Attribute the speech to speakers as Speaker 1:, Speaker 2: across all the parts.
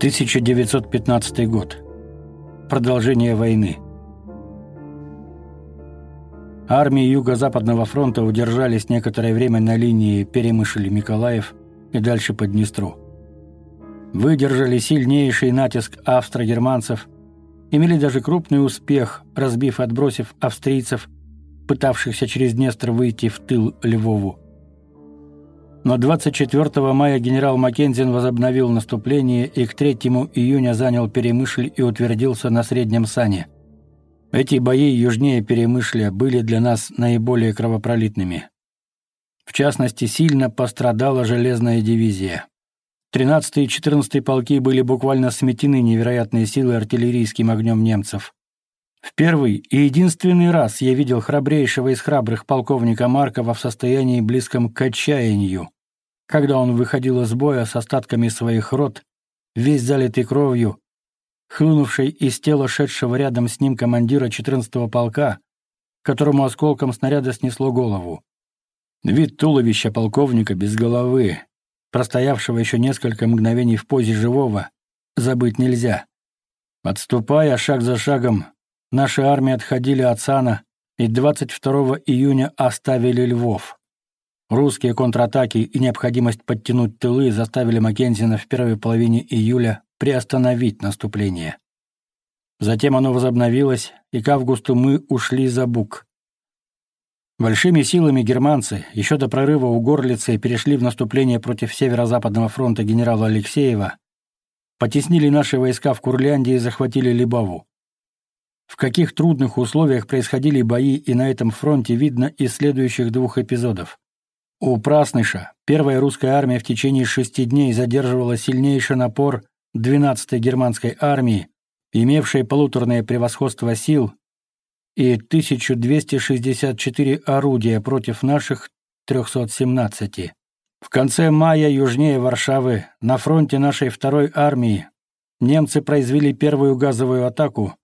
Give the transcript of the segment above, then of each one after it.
Speaker 1: 1915 год. Продолжение войны. Армии Юго-Западного фронта удержались некоторое время на линии Перемышль-Миколаев и дальше по Днестру. Выдержали сильнейший натиск австро-германцев, имели даже крупный успех, разбив отбросив австрийцев, пытавшихся через Днестр выйти в тыл Львову. Но 24 мая генерал Маккензин возобновил наступление и к 3 июня занял Перемышль и утвердился на Среднем Сане. Эти бои южнее Перемышля были для нас наиболее кровопролитными. В частности, сильно пострадала железная дивизия. 13 и 14 полки были буквально сметены невероятной силой артиллерийским огнем немцев. В первый и единственный раз я видел храбрейшего из храбрых полковника Маркова в состоянии близком к отчаянию. Когда он выходил из боя с остатками своих рот, весь залитый кровью, хлынувшей из тела шедшего рядом с ним командира 14-го полка, которому осколком снаряда снесло голову. Вид туловища полковника без головы, простоявшего еще несколько мгновений в позе живого, забыть нельзя. Отступая шаг за шагом, наши армии отходили от Сана и 22 июня оставили Львов. Русские контратаки и необходимость подтянуть тылы заставили Маккензина в первой половине июля приостановить наступление. Затем оно возобновилось, и к августу мы ушли за Бук. Большими силами германцы еще до прорыва у Горлицы перешли в наступление против Северо-Западного фронта генерала Алексеева, потеснили наши войска в Курляндии и захватили Либаву. В каких трудных условиях происходили бои и на этом фронте видно из следующих двух эпизодов. У первая русская армия в В течение шести дней задерживала сильнейший напор германской армии, армии имевшей полуторное превосходство сил и 1264 орудия против наших 317. конце мая южнее Варшавы на фронте нашей второй немцы произвели первую газовую атаку,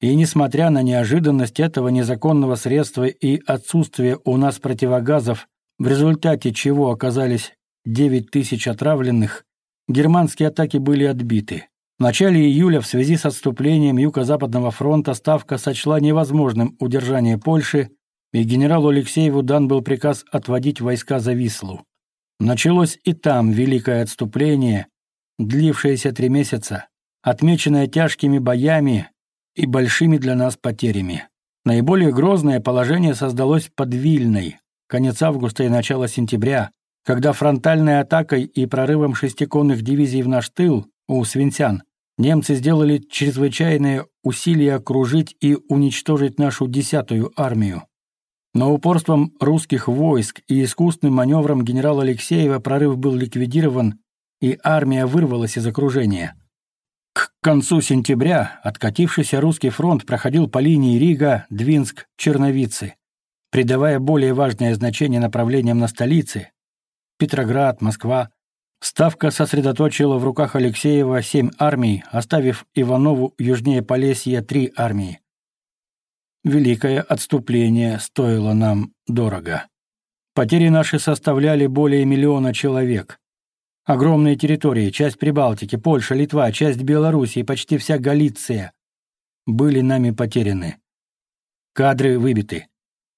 Speaker 1: И несмотря на неожиданность этого незаконного средства и отсутствие у нас противогазов в результате чего оказались 9 тысяч отравленных, германские атаки были отбиты. В начале июля в связи с отступлением Юго-Западного фронта Ставка сочла невозможным удержание Польши, и генералу Алексееву дан был приказ отводить войска за Вислу. Началось и там великое отступление, длившееся три месяца, отмеченное тяжкими боями и большими для нас потерями. Наиболее грозное положение создалось под Вильной, конец августа и начало сентября, когда фронтальной атакой и прорывом шестиконных дивизий в наш тыл у Свинцян немцы сделали чрезвычайные усилия окружить и уничтожить нашу десятую армию. Но упорством русских войск и искусным маневром генерала Алексеева прорыв был ликвидирован, и армия вырвалась из окружения. К концу сентября откатившийся русский фронт проходил по линии Рига, Двинск, Черновицы придавая более важное значение направлениям на столицы – Петроград, Москва. Ставка сосредоточила в руках Алексеева семь армий, оставив Иванову южнее Полесья три армии. Великое отступление стоило нам дорого. Потери наши составляли более миллиона человек. Огромные территории, часть Прибалтики, Польша, Литва, часть Белоруссии, почти вся Галиция были нами потеряны. Кадры выбиты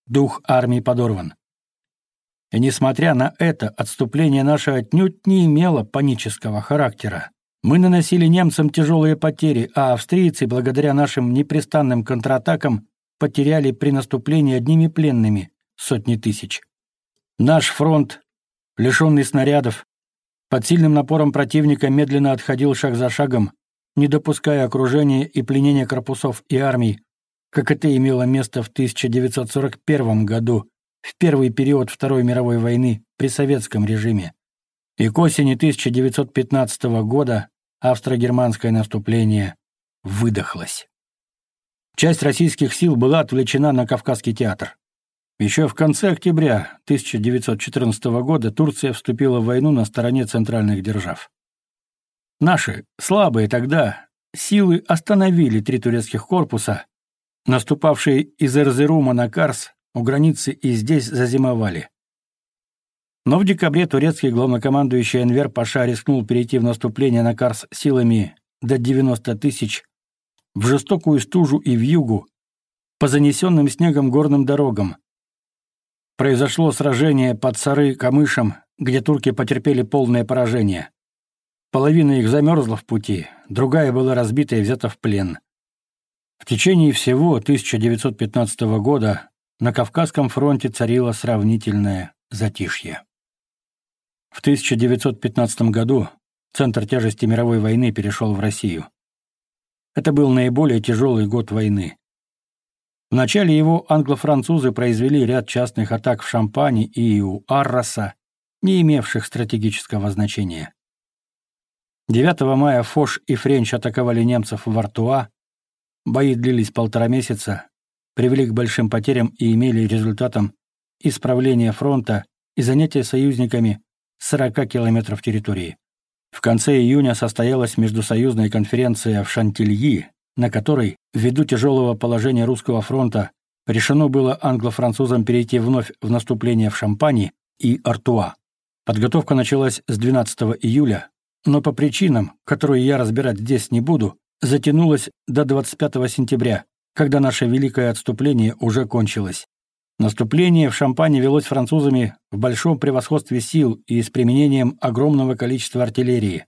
Speaker 1: дух армии подорван. И несмотря на это, отступление наше отнюдь не имело панического характера. Мы наносили немцам тяжелые потери, а австрийцы, благодаря нашим непрестанным контратакам, потеряли при наступлении одними пленными сотни тысяч. Наш фронт, лишенный снарядов, под сильным напором противника медленно отходил шаг за шагом, не допуская окружения и пленения корпусов и армий, как это имело место в 1941 году, в первый период Второй мировой войны при советском режиме, и к осени 1915 года австро-германское наступление выдохлось. Часть российских сил была отвлечена на Кавказский театр. Еще в конце октября 1914 года Турция вступила в войну на стороне центральных держав. Наши, слабые тогда, силы остановили три турецких корпуса, наступавшие из Эрзерума на Карс у границы и здесь зазимовали. Но в декабре турецкий главнокомандующий Энвер Паша рискнул перейти в наступление на Карс силами до 90 тысяч в жестокую стужу и в югу, по занесенным снегом горным дорогам. Произошло сражение под Сары-Камышем, где турки потерпели полное поражение. Половина их замерзла в пути, другая была разбита и взята в плен. В течение всего 1915 года на Кавказском фронте царило сравнительное затишье. В 1915 году центр тяжести мировой войны перешел в Россию. Это был наиболее тяжелый год войны. В начале его англо-французы произвели ряд частных атак в Шампане и у Арроса, не имевших стратегического значения. 9 мая Фош и Френч атаковали немцев в Артуа, Бои длились полтора месяца, привели к большим потерям и имели результатом исправление фронта и занятие союзниками 40 километров территории. В конце июня состоялась междусоюзная конференция в Шантильи, на которой, ввиду тяжелого положения русского фронта, решено было англо-французам перейти вновь в наступление в Шампани и Артуа. Подготовка началась с 12 июля, но по причинам, которые я разбирать здесь не буду, Затянулось до 25 сентября, когда наше великое отступление уже кончилось. Наступление в Шампане велось французами в большом превосходстве сил и с применением огромного количества артиллерии.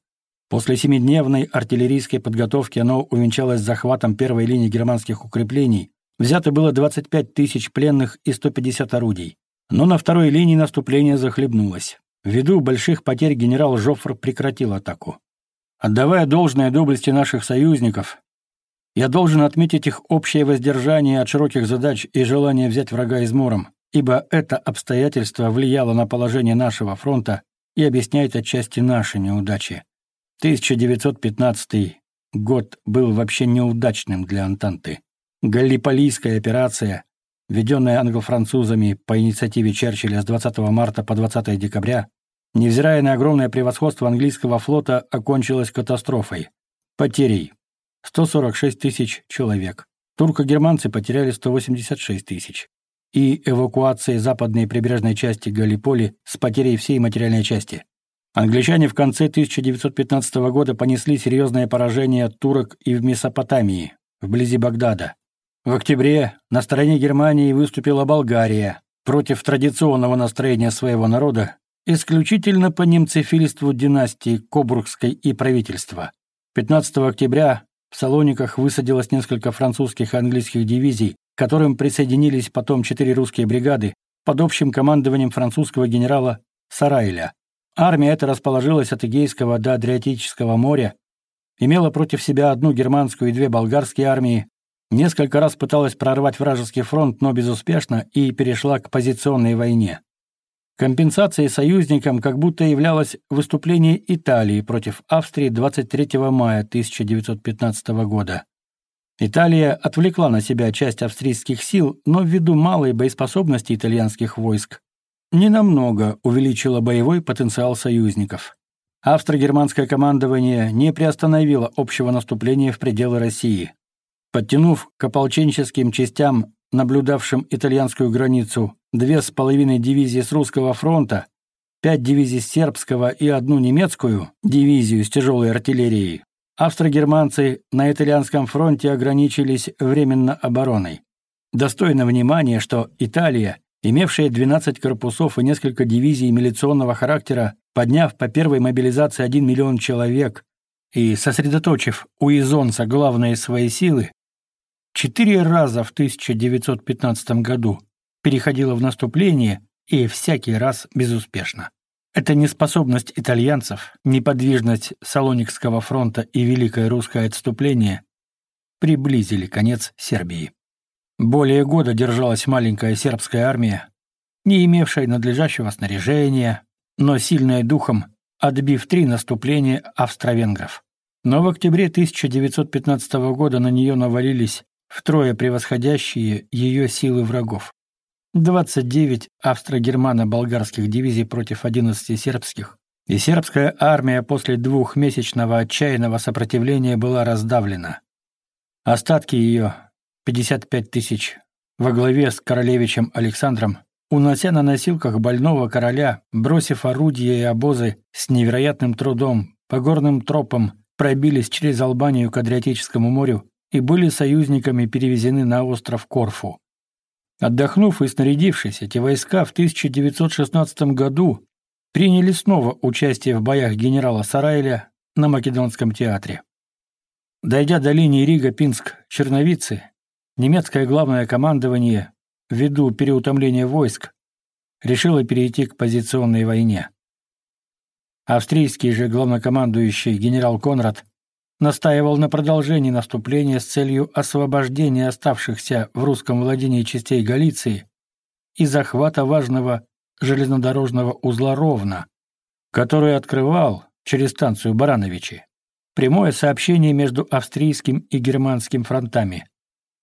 Speaker 1: После семидневной артиллерийской подготовки оно увенчалось захватом первой линии германских укреплений, взято было 25 тысяч пленных и 150 орудий. Но на второй линии наступление захлебнулось. Ввиду больших потерь генерал Жофр прекратил атаку. Отдавая должное доблести наших союзников, я должен отметить их общее воздержание от широких задач и желание взять врага измором, ибо это обстоятельство влияло на положение нашего фронта и объясняет отчасти наши неудачи. 1915 год был вообще неудачным для Антанты. Галлиполийская операция, введенная англо-французами по инициативе Черчилля с 20 марта по 20 декабря, невзирая на огромное превосходство английского флота, окончилась катастрофой. Потерей. 146 тысяч человек. Турко-германцы потеряли 186 тысяч. И эвакуация западной прибрежной части Галиполи с потерей всей материальной части. Англичане в конце 1915 года понесли серьезное поражение турок и в Месопотамии, вблизи Багдада. В октябре на стороне Германии выступила Болгария против традиционного настроения своего народа исключительно по немцефильству династии Кобургской и правительства. 15 октября в Салониках высадилось несколько французских и английских дивизий, к которым присоединились потом четыре русские бригады под общим командованием французского генерала Сарайля. Армия эта расположилась от Эгейского до Адриатического моря, имела против себя одну германскую и две болгарские армии, несколько раз пыталась прорвать вражеский фронт, но безуспешно, и перешла к позиционной войне. Компенсацией союзникам как будто являлось выступление Италии против Австрии 23 мая 1915 года. Италия отвлекла на себя часть австрийских сил, но ввиду малой боеспособности итальянских войск ненамного увеличила боевой потенциал союзников. Австро-германское командование не приостановило общего наступления в пределы России. Подтянув к ополченческим частям, наблюдавшим итальянскую границу, две с половиной дивизии с русского фронта, пять дивизий сербского и одну немецкую дивизию с тяжелой артиллерией, австро-германцы на итальянском фронте ограничились временно обороной. Достойно внимания, что Италия, имевшая 12 корпусов и несколько дивизий милиционного характера, подняв по первой мобилизации 1 миллион человек и сосредоточив у Изонца главные свои силы, четыре раза в 1915 году переходила в наступление и всякий раз безуспешно. Эта неспособность итальянцев, неподвижность Салоникского фронта и Великое русское отступление приблизили конец Сербии. Более года держалась маленькая сербская армия, не имевшая надлежащего снаряжения, но сильная духом, отбив три наступления австро-венгров. Но в октябре 1915 года на нее навалились втрое превосходящие ее силы врагов. 29 австро-германо-болгарских дивизий против 11 сербских, и сербская армия после двухмесячного отчаянного сопротивления была раздавлена. Остатки ее, 55 тысяч, во главе с королевичем Александром, унося на носилках больного короля, бросив орудия и обозы, с невероятным трудом, по горным тропам, пробились через Албанию к Адриатическому морю и были союзниками перевезены на остров Корфу. Отдохнув и снарядившись, эти войска в 1916 году приняли снова участие в боях генерала Сарайля на Македонском театре. Дойдя до линии Рига-Пинск-Черновицы, немецкое главное командование, ввиду переутомления войск, решило перейти к позиционной войне. Австрийский же главнокомандующий генерал Конрад настаивал на продолжении наступления с целью освобождения оставшихся в русском владении частей Галиции и захвата важного железнодорожного узла Ровно, который открывал через станцию Барановичи прямое сообщение между австрийским и германским фронтами.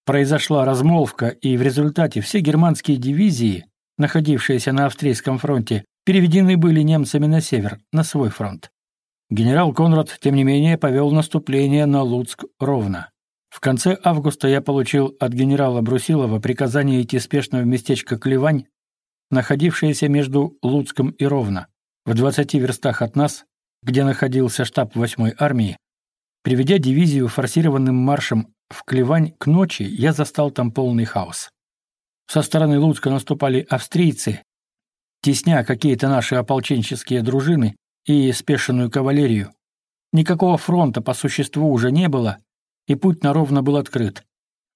Speaker 1: Произошла размолвка, и в результате все германские дивизии, находившиеся на австрийском фронте, переведены были немцами на север, на свой фронт. Генерал Конрад, тем не менее, повел наступление на Луцк ровно. В конце августа я получил от генерала Брусилова приказание идти спешно в местечко Клевань, находившееся между Луцком и Ровно, в 20 верстах от нас, где находился штаб 8-й армии. Приведя дивизию форсированным маршем в Клевань к ночи, я застал там полный хаос. Со стороны Луцка наступали австрийцы, тесня какие-то наши ополченческие дружины, и спешенную кавалерию. Никакого фронта по существу уже не было, и путь на ровно был открыт.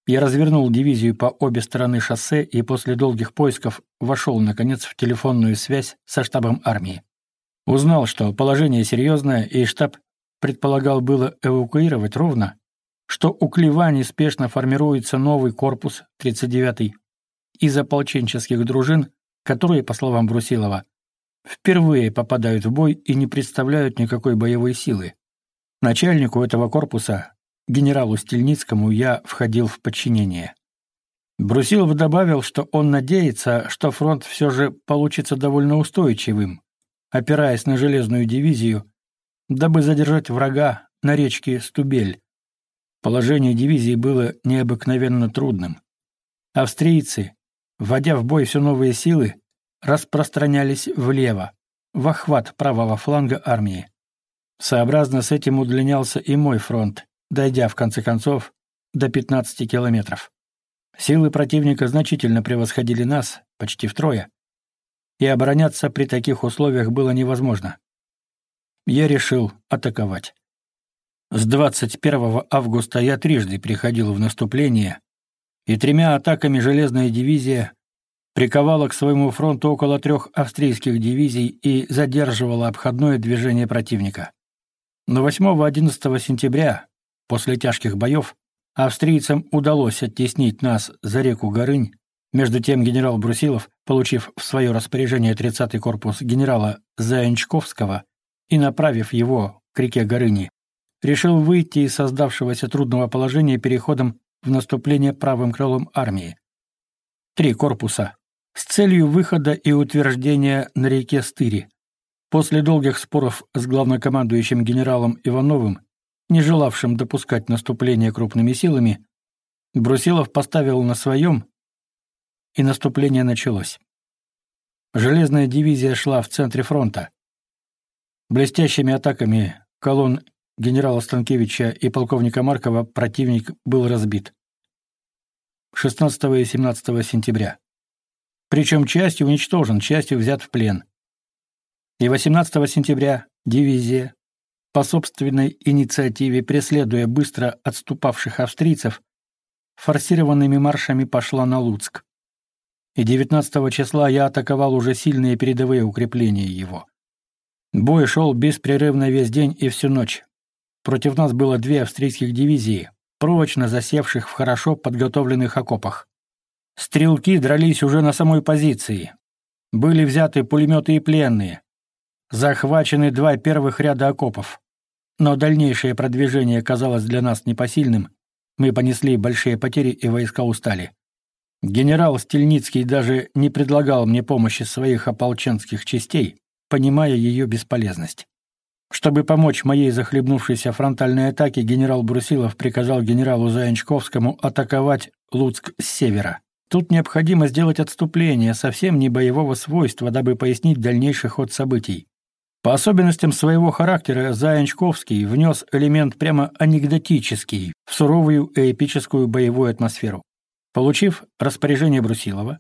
Speaker 1: Я развернул дивизию по обе стороны шоссе и после долгих поисков вошел, наконец, в телефонную связь со штабом армии. Узнал, что положение серьезное, и штаб предполагал было эвакуировать ровно, что у Клевани спешно формируется новый корпус 39-й из ополченческих дружин, которые, по словам Брусилова, впервые попадают в бой и не представляют никакой боевой силы. Начальнику этого корпуса, генералу Стельницкому, я входил в подчинение. Брусилов добавил, что он надеется, что фронт все же получится довольно устойчивым, опираясь на железную дивизию, дабы задержать врага на речке Стубель. Положение дивизии было необыкновенно трудным. Австрийцы, вводя в бой все новые силы, распространялись влево, в охват правого фланга армии. Сообразно с этим удлинялся и мой фронт, дойдя, в конце концов, до 15 километров. Силы противника значительно превосходили нас, почти втрое, и обороняться при таких условиях было невозможно. Я решил атаковать. С 21 августа я трижды приходил в наступление, и тремя атаками железная дивизия приковала к своему фронту около трех австрийских дивизий и задерживала обходное движение противника. Но 8-11 сентября, после тяжких боев, австрийцам удалось оттеснить нас за реку Горынь. Между тем генерал Брусилов, получив в свое распоряжение 30-й корпус генерала Заянчковского и направив его к реке Горыни, решил выйти из создавшегося трудного положения переходом в наступление правым крылом армии. Три корпуса с целью выхода и утверждения на реке Стыри. После долгих споров с главнокомандующим генералом Ивановым, не желавшим допускать наступления крупными силами, Брусилов поставил на своем, и наступление началось. Железная дивизия шла в центре фронта. Блестящими атаками колонн генерала Станкевича и полковника Маркова противник был разбит. 16 и 17 сентября причем частью уничтожен, частью взят в плен. И 18 сентября дивизия, по собственной инициативе преследуя быстро отступавших австрийцев, форсированными маршами пошла на Луцк. И 19 числа я атаковал уже сильные передовые укрепления его. Бой шел беспрерывно весь день и всю ночь. Против нас было две австрийских дивизии, прочно засевших в хорошо подготовленных окопах. Стрелки дрались уже на самой позиции. Были взяты пулеметы и пленные. Захвачены два первых ряда окопов. Но дальнейшее продвижение казалось для нас непосильным. Мы понесли большие потери, и войска устали. Генерал Стельницкий даже не предлагал мне помощи своих ополченских частей, понимая ее бесполезность. Чтобы помочь моей захлебнувшейся фронтальной атаке, генерал Брусилов приказал генералу Заянчковскому атаковать Луцк с севера. Тут необходимо сделать отступление, совсем не боевого свойства, дабы пояснить дальнейший ход событий. По особенностям своего характера Заянчковский внес элемент прямо анекдотический в суровую и эпическую боевую атмосферу. Получив распоряжение Брусилова,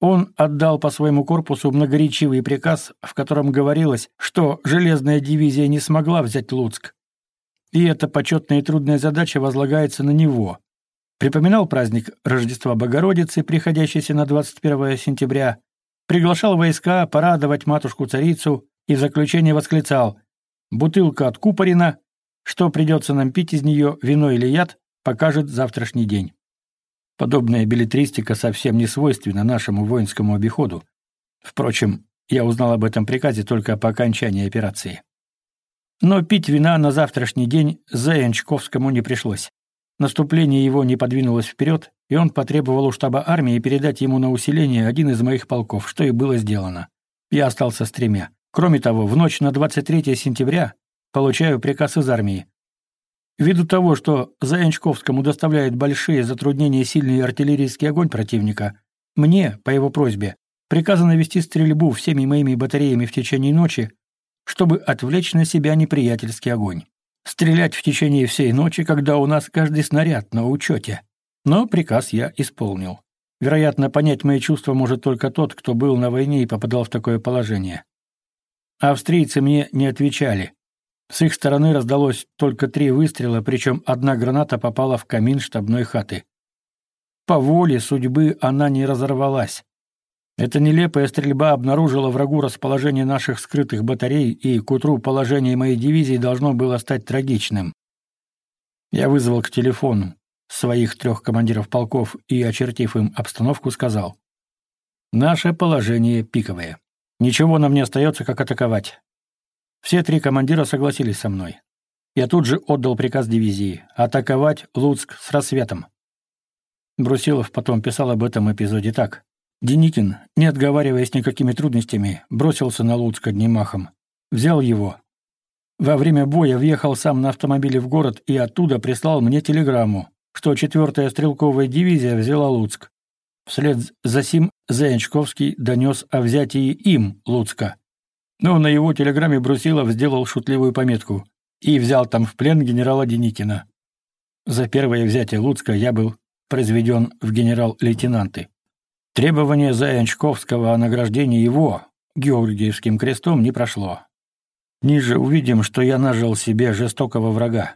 Speaker 1: он отдал по своему корпусу многоречивый приказ, в котором говорилось, что железная дивизия не смогла взять Луцк. И эта почетная и трудная задача возлагается на него, Припоминал праздник Рождества Богородицы, приходящийся на 21 сентября, приглашал войска порадовать матушку-царицу и в заключение восклицал «Бутылка от Купорина, что придется нам пить из нее, вино или яд, покажет завтрашний день». Подобная билетристика совсем не свойственна нашему воинскому обиходу. Впрочем, я узнал об этом приказе только по окончании операции. Но пить вина на завтрашний день за Янчковскому не пришлось. Наступление его не подвинулось вперед, и он потребовал у штаба армии передать ему на усиление один из моих полков, что и было сделано. Я остался с тремя. Кроме того, в ночь на 23 сентября получаю приказ из армии. Ввиду того, что Заянчковскому доставляет большие затруднения сильный артиллерийский огонь противника, мне, по его просьбе, приказано вести стрельбу всеми моими батареями в течение ночи, чтобы отвлечь на себя неприятельский огонь стрелять в течение всей ночи, когда у нас каждый снаряд на учете. Но приказ я исполнил. Вероятно, понять мои чувства может только тот, кто был на войне и попадал в такое положение. Австрийцы мне не отвечали. С их стороны раздалось только три выстрела, причем одна граната попала в камин штабной хаты. По воле судьбы она не разорвалась. Эта нелепая стрельба обнаружила врагу расположение наших скрытых батарей, и к утру положение моей дивизии должно было стать трагичным. Я вызвал к телефону своих трех командиров полков и, очертив им обстановку, сказал. «Наше положение пиковое. Ничего нам не остается, как атаковать». Все три командира согласились со мной. Я тут же отдал приказ дивизии атаковать Луцк с рассветом. Брусилов потом писал об этом эпизоде так. Деникин, не отговариваясь никакими трудностями, бросился на Луцк одним махом. Взял его. Во время боя въехал сам на автомобиле в город и оттуда прислал мне телеграмму, что 4-я стрелковая дивизия взяла Луцк. Вслед за сим Заянчковский донес о взятии им Луцка. Но на его телеграмме Брусилов сделал шутливую пометку и взял там в плен генерала Деникина. За первое взятие Луцка я был произведен в генерал-лейтенанты. Требование Заянчковского о награждении его, Георгиевским крестом, не прошло. Ниже увидим, что я нажил себе жестокого врага.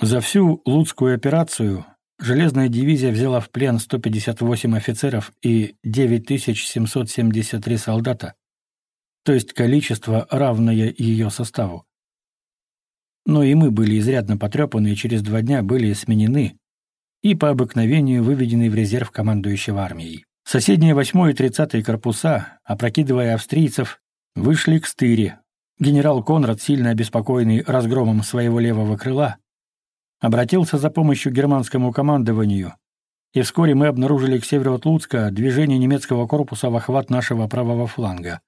Speaker 1: За всю Луцкую операцию Железная дивизия взяла в плен 158 офицеров и 9773 солдата, то есть количество, равное ее составу. Но и мы были изрядно потрепаны и через два дня были сменены, и по обыкновению выведенный в резерв командующего армией. Соседние 8 и 30 корпуса, опрокидывая австрийцев, вышли к стыре. Генерал Конрад, сильно обеспокоенный разгромом своего левого крыла, обратился за помощью германскому командованию, и вскоре мы обнаружили к северу от Луцка движение немецкого корпуса в охват нашего правого фланга.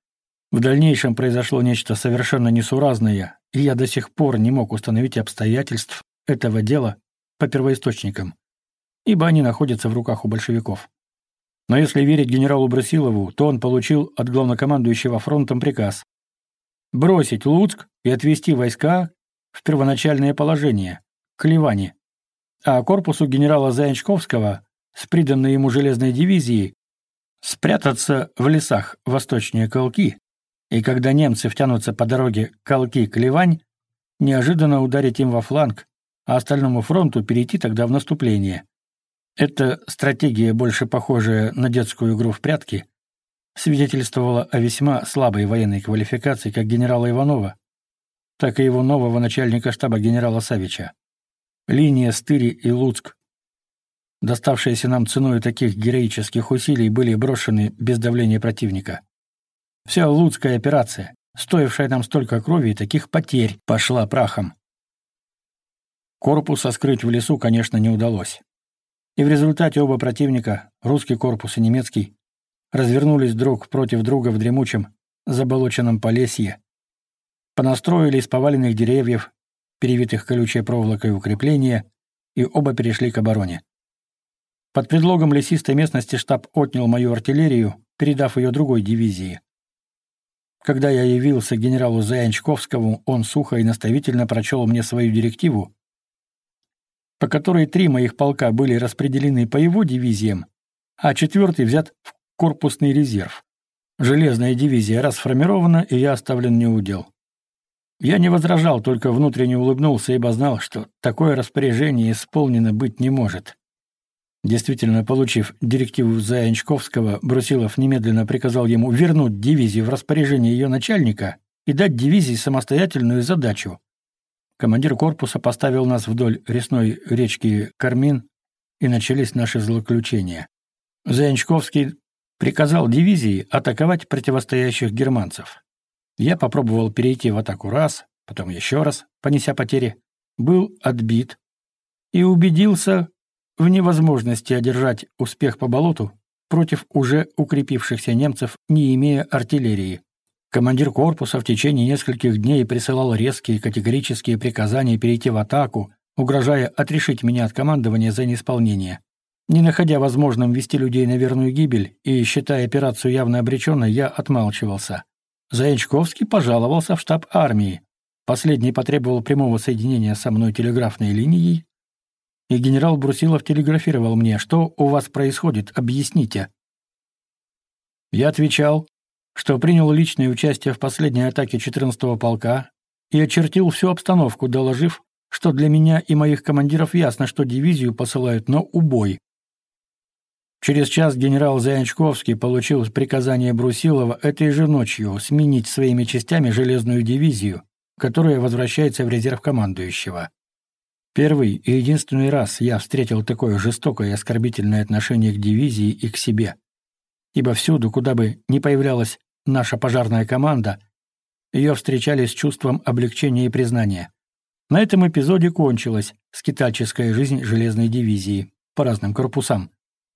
Speaker 1: В дальнейшем произошло нечто совершенно несуразное, и я до сих пор не мог установить обстоятельств этого дела по первоисточникам. Ибо они находятся в руках у большевиков. Но если верить генералу Брусилову, то он получил от главнокомандующего фронтом приказ бросить Луцк и отвести войска в первоначальное положение, к Ливане, а корпусу генерала Заянчковского с приданной ему железной дивизией спрятаться в лесах восточнее Колки, и когда немцы втянутся по дороге Колки-Клевань, неожиданно ударить им во фланг, а остальному фронту перейти тогда в наступление. Эта стратегия, больше похожая на детскую игру в прятки, свидетельствовала о весьма слабой военной квалификации как генерала Иванова, так и его нового начальника штаба генерала Савича. Линия Стыри и Луцк, доставшиеся нам ценой таких героических усилий, были брошены без давления противника. Вся Луцкая операция, стоившая нам столько крови и таких потерь, пошла прахом. Корпуса скрыть в лесу, конечно, не удалось и в результате оба противника, русский корпус и немецкий, развернулись друг против друга в дремучем, заболоченном полесье, понастроили из поваленных деревьев, перевитых колючей проволокой укрепления, и оба перешли к обороне. Под предлогом лесистой местности штаб отнял мою артиллерию, передав ее другой дивизии. Когда я явился генералу Заянчковскому, он сухо и наставительно прочел мне свою директиву, по которой три моих полка были распределены по его дивизиям, а четвертый взят в корпусный резерв. Железная дивизия расформирована, и я оставлен неудел. Я не возражал, только внутренне улыбнулся, ибо знал, что такое распоряжение исполнено быть не может. Действительно, получив директиву Заянчковского, Брусилов немедленно приказал ему вернуть дивизию в распоряжение ее начальника и дать дивизии самостоятельную задачу Командир корпуса поставил нас вдоль речной речки Кармин, и начались наши злоключения. Заянчковский приказал дивизии атаковать противостоящих германцев. Я попробовал перейти в атаку раз, потом еще раз, понеся потери, был отбит и убедился в невозможности одержать успех по болоту против уже укрепившихся немцев, не имея артиллерии, Командир корпуса в течение нескольких дней присылал резкие категорические приказания перейти в атаку, угрожая отрешить меня от командования за неисполнение. Не находя возможным вести людей на верную гибель и считая операцию явно обреченной, я отмалчивался. Заячковский пожаловался в штаб армии. Последний потребовал прямого соединения со мной телеграфной линией, и генерал Брусилов телеграфировал мне, что у вас происходит, объясните. Я отвечал, что принял личное участие в последней атаке 14-го полка и очертил всю обстановку, доложив, что для меня и моих командиров ясно, что дивизию посылают на убой. Через час генерал Заянчковский получил приказание Брусилова этой же ночью сменить своими частями железную дивизию, которая возвращается в резерв командующего. Первый и единственный раз я встретил такое жестокое и оскорбительное отношение к дивизии и к себе. Ибо всюду, куда бы ни появлялась наша пожарная команда. Ее встречали с чувством облегчения и признания. На этом эпизоде кончилась скитальческая жизнь железной дивизии по разным корпусам.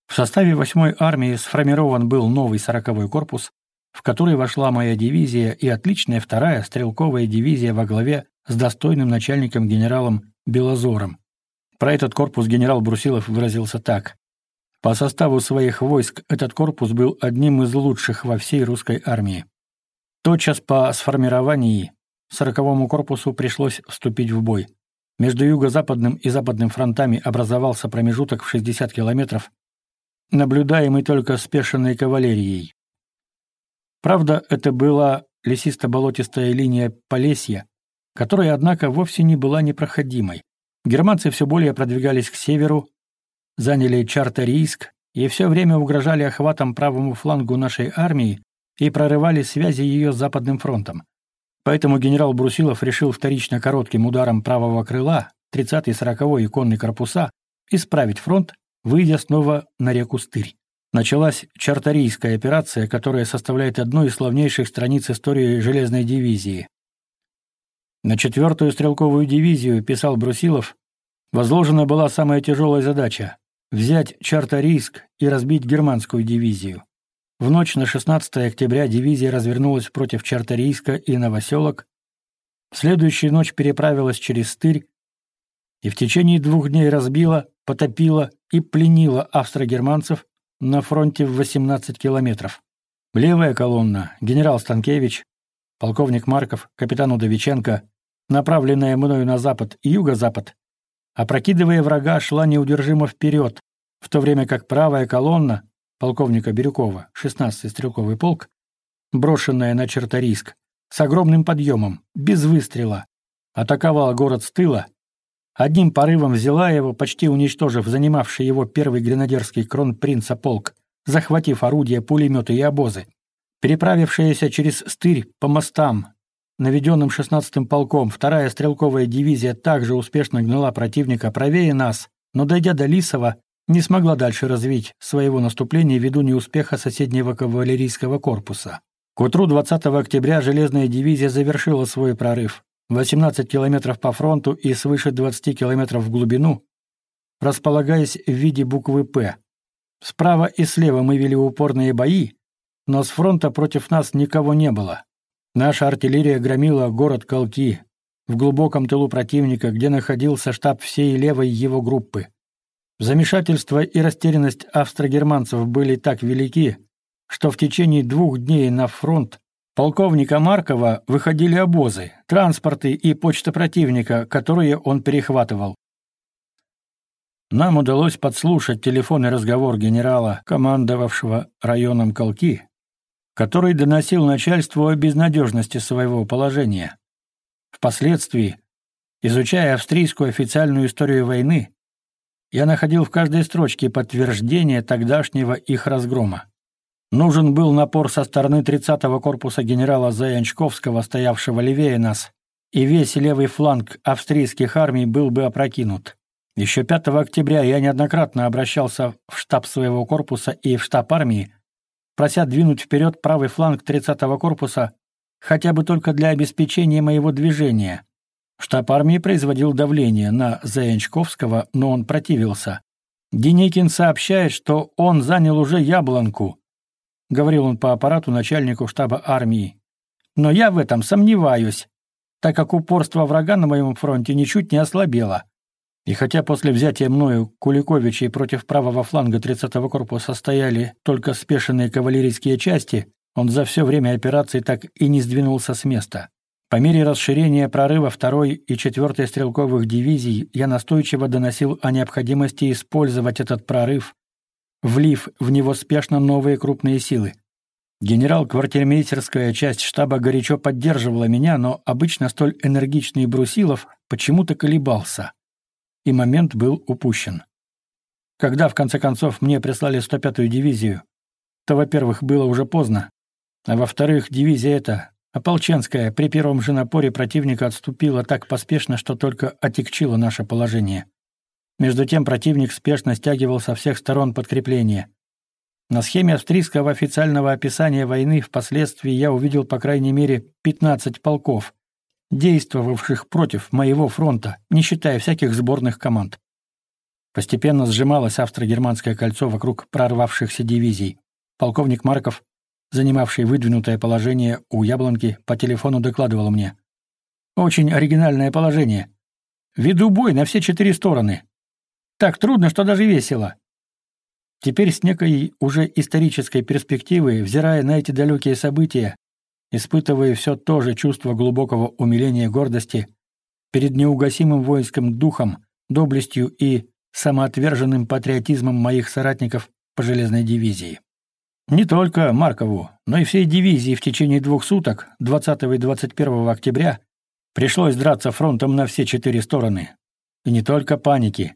Speaker 1: В составе 8-й армии сформирован был новый 40-й корпус, в который вошла моя дивизия и отличная вторая стрелковая дивизия во главе с достойным начальником генералом Белозором. Про этот корпус генерал Брусилов выразился так. По составу своих войск этот корпус был одним из лучших во всей русской армии. Тотчас по сформировании 40-му корпусу пришлось вступить в бой. Между юго-западным и западным фронтами образовался промежуток в 60 километров, наблюдаемый только спешенной кавалерией. Правда, это была лесисто-болотистая линия Полесья, которая, однако, вовсе не была непроходимой. Германцы все более продвигались к северу, заняли Чарторийск и все время угрожали охватом правому флангу нашей армии и прорывали связи ее с Западным фронтом. Поэтому генерал Брусилов решил вторично коротким ударом правого крыла 30-й, и 40-й и корпуса исправить фронт, выйдя снова на реку Стырь. Началась Чарторийская операция, которая составляет одну из славнейших страниц истории Железной дивизии. На четвертую стрелковую дивизию, писал Брусилов, возложена была самая тяжелая задача взять Чарторийск и разбить германскую дивизию. В ночь на 16 октября дивизия развернулась против Чарторийска и Новоселок, в следующую ночь переправилась через Тырь и в течение двух дней разбила, потопила и пленила австро-германцев на фронте в 18 километров. Левая колонна, генерал Станкевич, полковник Марков, капитан Удовиченко, направленная мною на запад и юго-запад, опрокидывая врага, шла неудержимо вперед, в то время как правая колонна полковника Бирюкова, 16-й стрелковый полк, брошенная на Черторийск, с огромным подъемом, без выстрела, атаковала город с тыла, одним порывом взяла его, почти уничтожив занимавший его первый гренадерский кронпринца полк, захватив орудия, пулеметы и обозы. Переправившаяся через стырь по мостам, наведенным 16-м полком, вторая стрелковая дивизия также успешно гнала противника правее нас, но, дойдя до Лисова, не смогла дальше развить своего наступления ввиду неуспеха соседнего кавалерийского корпуса. К утру 20 октября железная дивизия завершила свой прорыв. 18 километров по фронту и свыше 20 километров в глубину, располагаясь в виде буквы «П». Справа и слева мы вели упорные бои, но с фронта против нас никого не было. Наша артиллерия громила город Колки в глубоком тылу противника, где находился штаб всей левой его группы. Замешательство и растерянность австрогерманцев были так велики, что в течение двух дней на фронт полковника Маркова выходили обозы, транспорты и почта противника, которые он перехватывал. Нам удалось подслушать телефонный разговор генерала, командовавшего районом Колки, который доносил начальству о безнадежности своего положения. Впоследствии, изучая австрийскую официальную историю войны, я находил в каждой строчке подтверждение тогдашнего их разгрома. Нужен был напор со стороны 30-го корпуса генерала Заянчковского, стоявшего левее нас, и весь левый фланг австрийских армий был бы опрокинут. Еще 5 октября я неоднократно обращался в штаб своего корпуса и в штаб армии просят двинуть вперед правый фланг 30-го корпуса хотя бы только для обеспечения моего движения. Штаб армии производил давление на Заянчковского, но он противился. Деникин сообщает, что он занял уже Яблонку, говорил он по аппарату начальнику штаба армии. Но я в этом сомневаюсь, так как упорство врага на моем фронте ничуть не ослабело. И хотя после взятия мною Куликовичей против правого фланга 30-го корпуса стояли только спешенные кавалерийские части, он за все время операции так и не сдвинулся с места. По мере расширения прорыва 2-й и 4-й стрелковых дивизий я настойчиво доносил о необходимости использовать этот прорыв, влив в него спешно новые крупные силы. Генерал-квартирмейстерская часть штаба горячо поддерживала меня, но обычно столь энергичный Брусилов почему-то колебался – и момент был упущен. Когда, в конце концов, мне прислали 105-ю дивизию, то, во-первых, было уже поздно, а во-вторых, дивизия эта, ополченская, при первом же напоре противника отступила так поспешно, что только отягчило наше положение. Между тем противник спешно стягивал со всех сторон подкрепление. На схеме австрийского официального описания войны впоследствии я увидел по крайней мере 15 полков, действовавших против моего фронта, не считая всяких сборных команд. Постепенно сжималось австро-германское кольцо вокруг прорвавшихся дивизий. Полковник Марков, занимавший выдвинутое положение у Яблонки, по телефону докладывал мне. «Очень оригинальное положение. Веду бой на все четыре стороны. Так трудно, что даже весело. Теперь с некой уже исторической перспективы, взирая на эти далекие события, испытывая все то же чувство глубокого умиления и гордости перед неугасимым воинским духом, доблестью и самоотверженным патриотизмом моих соратников по железной дивизии. Не только Маркову, но и всей дивизии в течение двух суток, 20 и 21 октября, пришлось драться фронтом на все четыре стороны. И не только паники,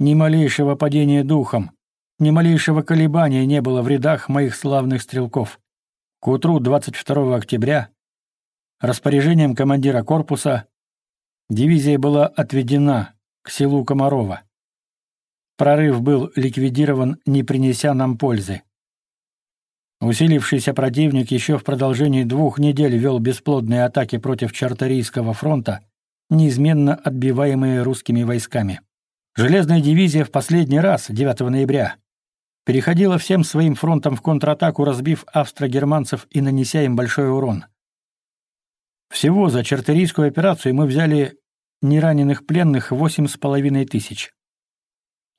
Speaker 1: ни малейшего падения духом, ни малейшего колебания не было в рядах моих славных стрелков. К утру 22 октября распоряжением командира корпуса дивизия была отведена к селу Комарова. Прорыв был ликвидирован, не принеся нам пользы. Усилившийся противник еще в продолжении двух недель вел бесплодные атаки против Чартерийского фронта, неизменно отбиваемые русскими войсками. Железная дивизия в последний раз, 9 ноября, переходила всем своим фронтом в контратаку, разбив австро-германцев и нанеся им большой урон. Всего за чартерийскую операцию мы взяли нераненых пленных 8,5 тысяч.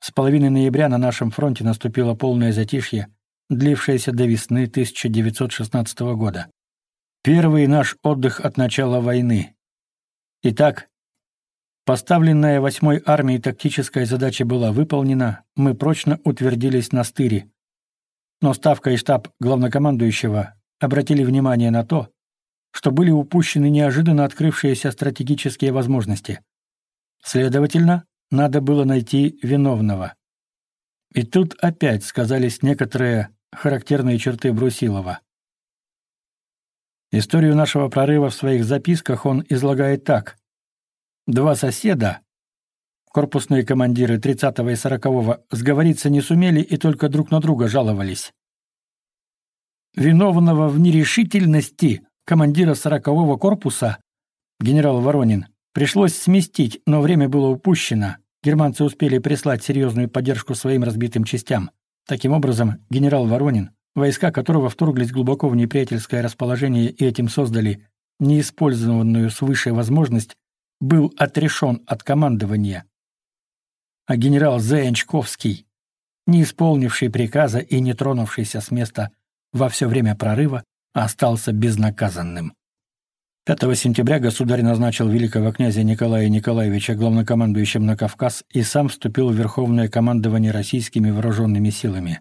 Speaker 1: С половины ноября на нашем фронте наступило полное затишье, длившееся до весны 1916 года. Первый наш отдых от начала войны. Итак, Поставленная восьмой армией тактическая задача была выполнена, мы прочно утвердились на стыре. Но ставка и штаб главнокомандующего обратили внимание на то, что были упущены неожиданно открывшиеся стратегические возможности. Следовательно, надо было найти виновного. И тут опять сказались некоторые характерные черты Брусилова. Историю нашего прорыва в своих записках он излагает так – Два соседа, корпусные командиры 30-го и 40-го, сговориться не сумели и только друг на друга жаловались. Виновного в нерешительности командира 40-го корпуса, генерал Воронин, пришлось сместить, но время было упущено. Германцы успели прислать серьезную поддержку своим разбитым частям. Таким образом, генерал Воронин, войска которого вторглись глубоко в неприятельское расположение и этим создали неиспользованную свыше возможность был отрешен от командования. А генерал Заянчковский, не исполнивший приказа и не тронувшийся с места во все время прорыва, остался безнаказанным. 5 сентября государь назначил великого князя Николая Николаевича главнокомандующим на Кавказ и сам вступил в Верховное командование российскими вооруженными силами.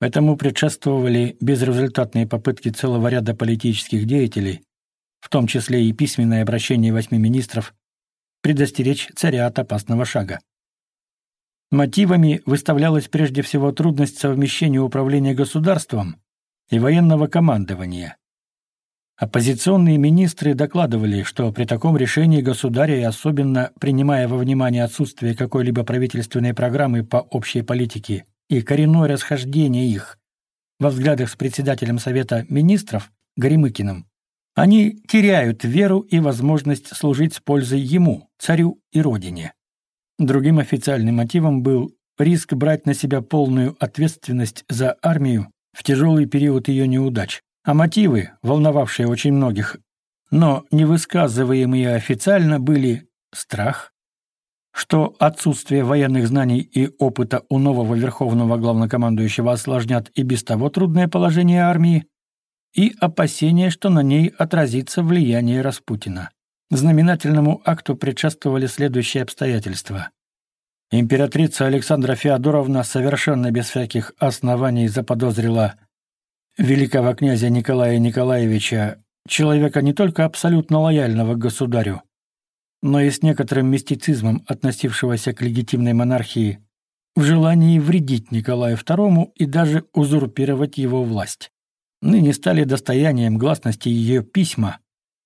Speaker 1: Этому предшествовали безрезультатные попытки целого ряда политических деятелей, в том числе и письменное обращение восьми министров предостеречь царя от опасного шага. Мотивами выставлялась прежде всего трудность совмещения управления государством и военного командования. Оппозиционные министры докладывали, что при таком решении государя и особенно принимая во внимание отсутствие какой-либо правительственной программы по общей политике и коренное расхождение их во взглядах с председателем Совета министров Горемыкиным, они теряют веру и возможность служить с пользой ему, царю и родине. Другим официальным мотивом был риск брать на себя полную ответственность за армию в тяжелый период ее неудач, а мотивы, волновавшие очень многих, но не высказываемые официально, были страх, что отсутствие военных знаний и опыта у нового верховного главнокомандующего осложнят и без того трудное положение армии, и опасения, что на ней отразится влияние Распутина. Знаменательному акту предшествовали следующие обстоятельства. Императрица Александра Феодоровна совершенно без всяких оснований заподозрила великого князя Николая Николаевича, человека не только абсолютно лояльного к государю, но и с некоторым мистицизмом, относившегося к легитимной монархии, в желании вредить Николаю II и даже узурпировать его власть ныне стали достоянием гласности ее письма,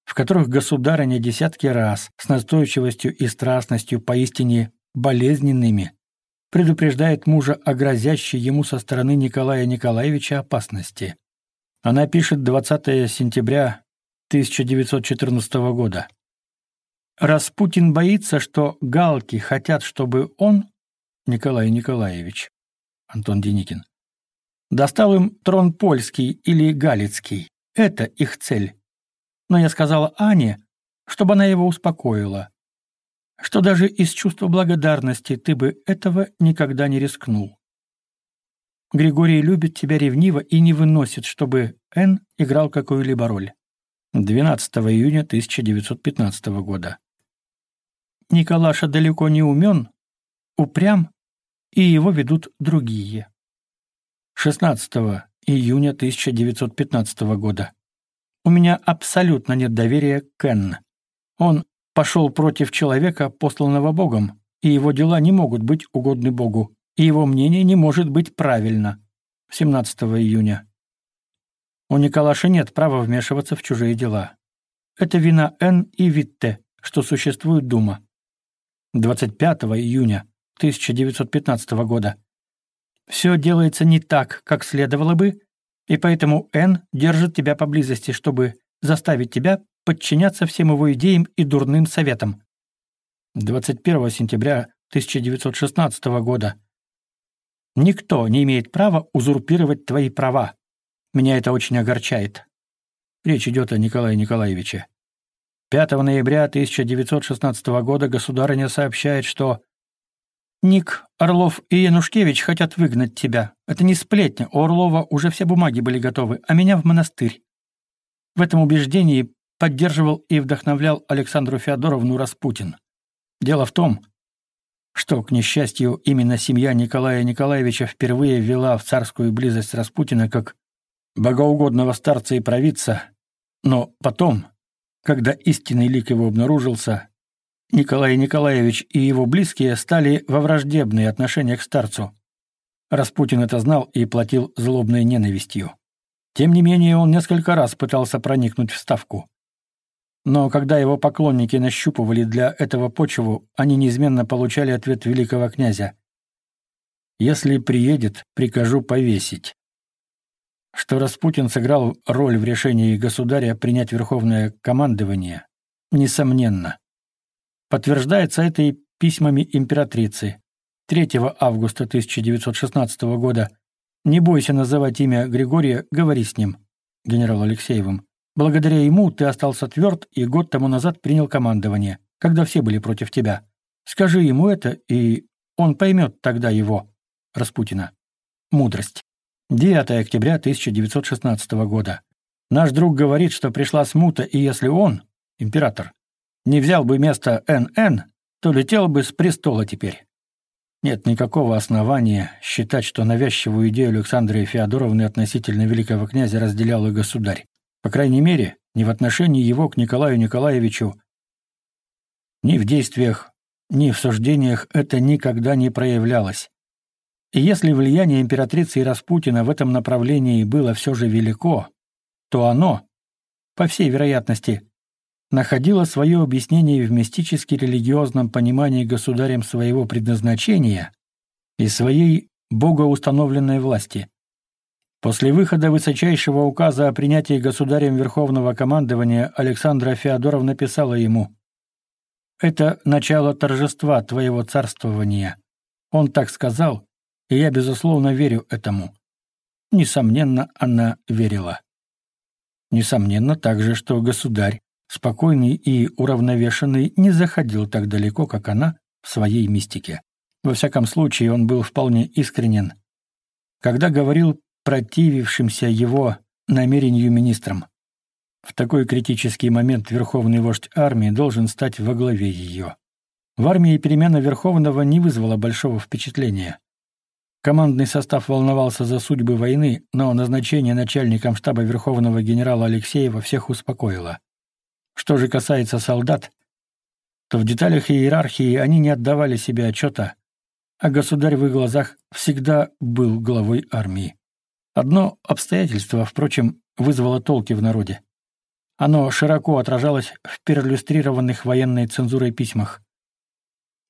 Speaker 1: в которых государыня десятки раз с настойчивостью и страстностью поистине болезненными предупреждает мужа о грозящей ему со стороны Николая Николаевича опасности. Она пишет 20 сентября 1914 года. Распутин боится, что галки хотят, чтобы он, Николай Николаевич, Антон Деникин, Достал им трон польский или галицкий. Это их цель. Но я сказала Ане, чтобы она его успокоила, что даже из чувства благодарности ты бы этого никогда не рискнул. Григорий любит тебя ревниво и не выносит, чтобы Н играл какую-либо роль. 12 июня 1915 года. Николаша далеко не умен, упрям, и его ведут другие. 16 июня 1915 года. У меня абсолютно нет доверия к Энн. Он пошел против человека, посланного Богом, и его дела не могут быть угодны Богу, и его мнение не может быть правильно. 17 июня. У Николаша нет права вмешиваться в чужие дела. Это вина Н и Витте, что существует Дума. 25 июня 1915 года все делается не так, как следовало бы, и поэтому Н держит тебя поблизости, чтобы заставить тебя подчиняться всем его идеям и дурным советам. 21 сентября 1916 года. Никто не имеет права узурпировать твои права. Меня это очень огорчает. Речь идет о Николае Николаевиче. 5 ноября 1916 года государыня сообщает, что Ник, Орлов и Янушкевич хотят выгнать тебя. Это не сплетня, у Орлова уже все бумаги были готовы, а меня в монастырь. В этом убеждении поддерживал и вдохновлял Александру Феодоровну Распутин. Дело в том, что, к несчастью, именно семья Николая Николаевича впервые ввела в царскую близость Распутина как богоугодного старца и провидца, но потом, когда истинный лик его обнаружился, Николай Николаевич и его близкие стали во враждебные отношения к старцу. Распутин это знал и платил злобной ненавистью. Тем не менее, он несколько раз пытался проникнуть в Ставку. Но когда его поклонники нащупывали для этого почву, они неизменно получали ответ великого князя. «Если приедет, прикажу повесить». Что Распутин сыграл роль в решении государя принять верховное командование, несомненно подтверждается это и письмами императрицы. 3 августа 1916 года «Не бойся называть имя Григория, говори с ним», генерал Алексеевым. «Благодаря ему ты остался тверд и год тому назад принял командование, когда все были против тебя. Скажи ему это, и он поймет тогда его». Распутина. Мудрость. 9 октября 1916 года. Наш друг говорит, что пришла смута, и если он, император, не взял бы место НН, то летел бы с престола теперь. Нет никакого основания считать, что навязчивую идею Александры Феодоровны относительно великого князя разделял и государь. По крайней мере, ни в отношении его к Николаю Николаевичу, ни в действиях, ни в суждениях это никогда не проявлялось. И если влияние императрицы и Распутина в этом направлении было все же велико, то оно, по всей вероятности, находила свое объяснение в мистически-религиозном понимании государем своего предназначения и своей богоустановленной власти. После выхода высочайшего указа о принятии государем Верховного командования Александра Феодоровна написала ему «Это начало торжества твоего царствования. Он так сказал, и я, безусловно, верю этому». Несомненно, она верила. Несомненно также, что государь, спокойный и уравновешенный, не заходил так далеко, как она, в своей мистике. Во всяком случае, он был вполне искренен, когда говорил противившимся его намерению министрам. В такой критический момент верховный вождь армии должен стать во главе ее. В армии перемена Верховного не вызвала большого впечатления. Командный состав волновался за судьбы войны, но назначение начальником штаба Верховного генерала Алексеева всех успокоило. Что же касается солдат, то в деталях иерархии они не отдавали себе отчета, а государь в их глазах всегда был главой армии. Одно обстоятельство, впрочем, вызвало толки в народе. Оно широко отражалось в перлюстрированных военной цензурой письмах.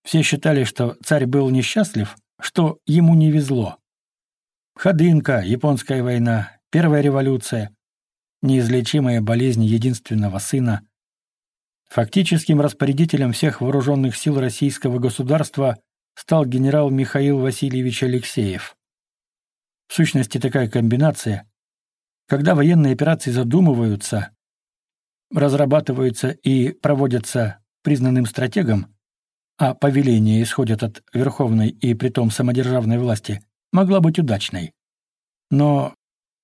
Speaker 1: Все считали, что царь был несчастлив, что ему не везло. Ходынка, японская война, первая революция, неизлечимая болезнь единственного сына, Фактическим распорядителем всех вооруженных сил российского государства стал генерал Михаил Васильевич Алексеев. В сущности, такая комбинация, когда военные операции задумываются, разрабатываются и проводятся признанным стратегом, а повеления исходят от верховной и притом самодержавной власти, могла быть удачной. Но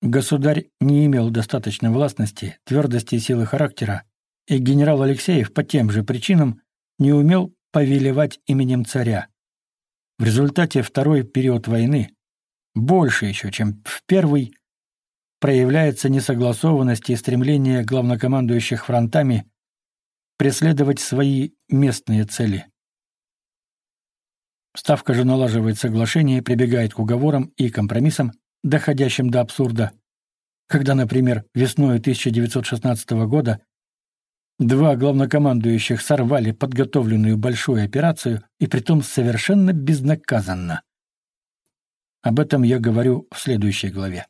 Speaker 1: государь не имел достаточной властности, твердости и силы характера, и генерал Алексеев по тем же причинам не умел повелевать именем царя. В результате второй период войны, больше еще, чем в первый, проявляется несогласованность и стремление главнокомандующих фронтами преследовать свои местные цели. Ставка же налаживает соглашение, прибегает к уговорам и компромиссам, доходящим до абсурда, когда, например, весной 1916 года Два главнокомандующих сорвали подготовленную большую операцию, и притом совершенно безнаказанно. Об этом я говорю в следующей главе.